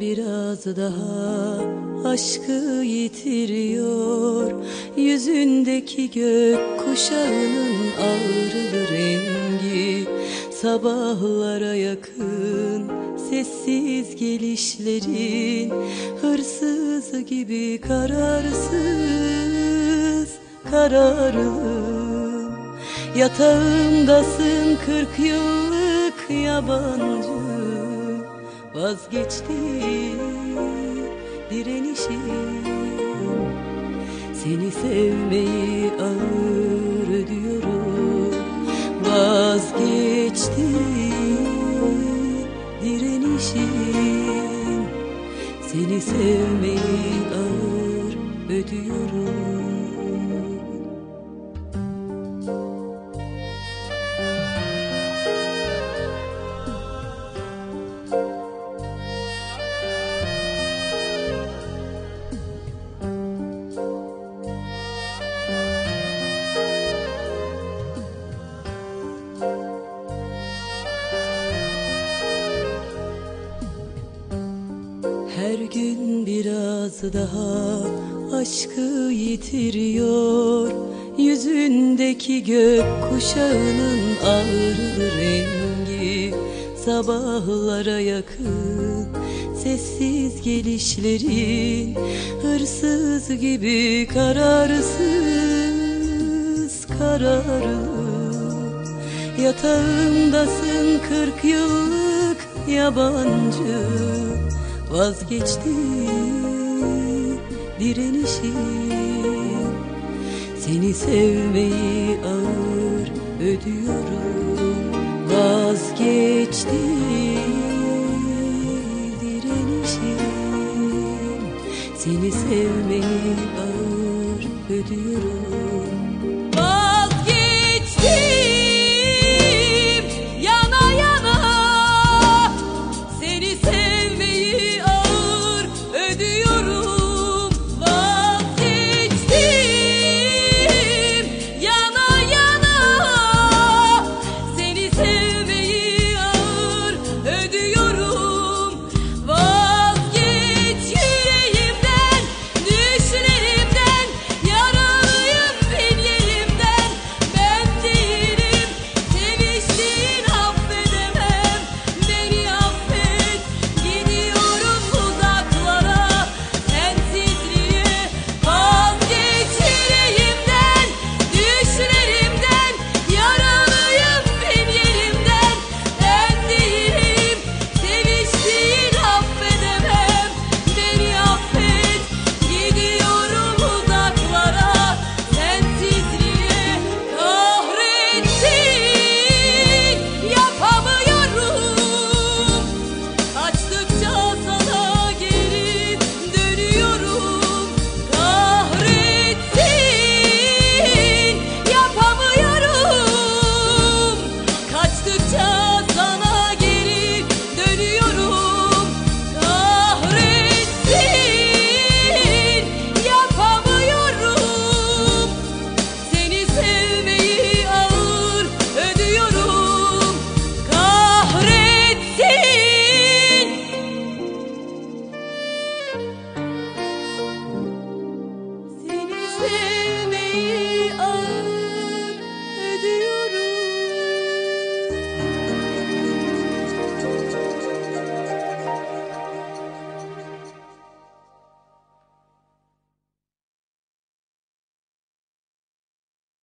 biraz daha aşkı yitiriyor. Yüzündeki gök kuşağının ağrılı rengi Sabahlara yakın sessiz gelişlerin Hırsız gibi kararsız kararlı Yatağımdasın kırk yıllık yabancı Vazgeçti direnişim. Seni sevmeyi ağır ödüyorum. Vazgeçti direnişim. Seni sevmeyi ağır ödüyorum daha aşkı yitiriyor? Yüzündeki gök kuşağının ağrılı rengi Sabahlara yakın sessiz gelişlerin Hırsız gibi kararsız kararlı Yatağımdasın kırk yıllık yabancı direnişim. Seni sevmeyi ağır ödüyorum. Vazgeçti direnişim. Seni sevmeyi ağır ödüyorum.